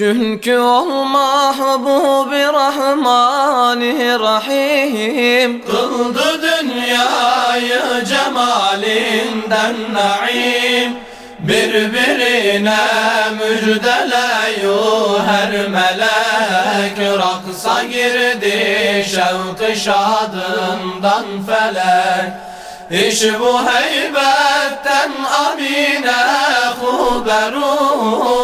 Çünkü ol mahbubi rahmani rahim. Kıldı dünyayı cemalinden naim. Birbirine müjdeleyu her melek. Raksa girdi şevk şadından felek. İş bu heybetten amine huberu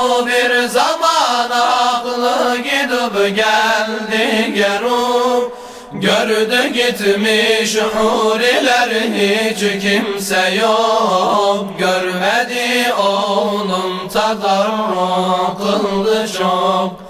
gidip geldi geru Gördü gitmiş huriler hiç kimse yok. Görmedi onun tadarruk kıldı çok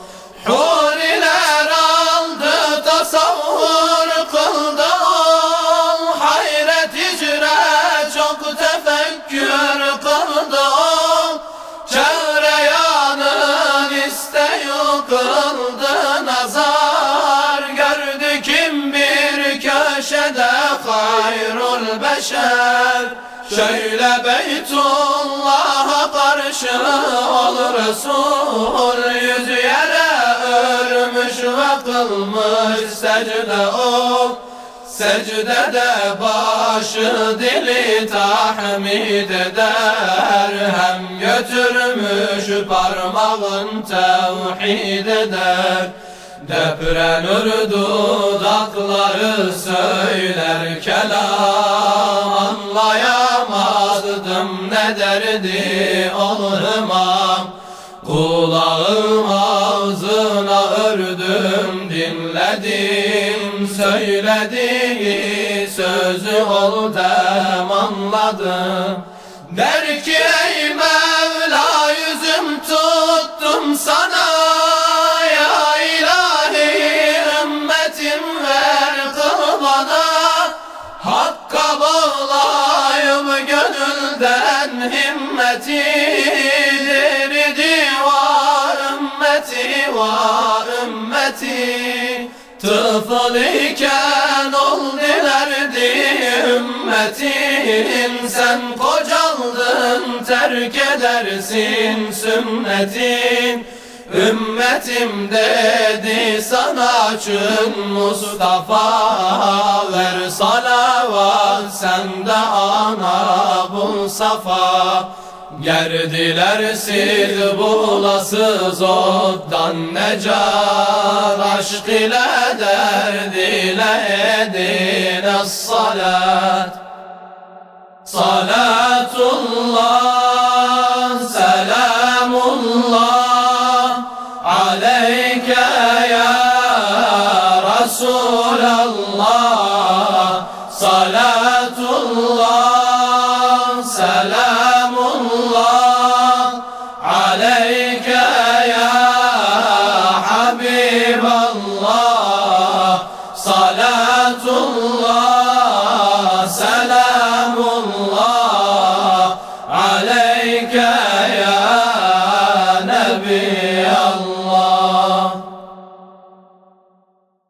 kıldı nazar. Gördü kim bir köşede hayrul beşer. Şöyle Beytullah'a karşı ol Resul. Yüzü yere örmüş ve kılmış secde ol Secdede başı dili tahmid eder. Hem götürmüş parmağın tevhid eder. Deprenür dudakları söyler kelam. Anlayamazdım ne derdi olmam Kulağım ağzına ördüm dinledim. Söylediği sözü oldum anladım. Der ki ey tuttum sana Ya ilahi ümmetim ver kıl bana Hakka bağlayıp gönülden himmeti Dirdi var ümmeti var ümmeti. Tıfıl iken ol dilerdi ümmetin Sen kocaldın terk edersin sünnetin Ümmetim dedi sana çün Mustafa. Ver salavat sen de ana bul safa. Gerdiler sil bulasız ottan necar Aşk ile derd ile edin salat. Salatullah Resulallah Salatullah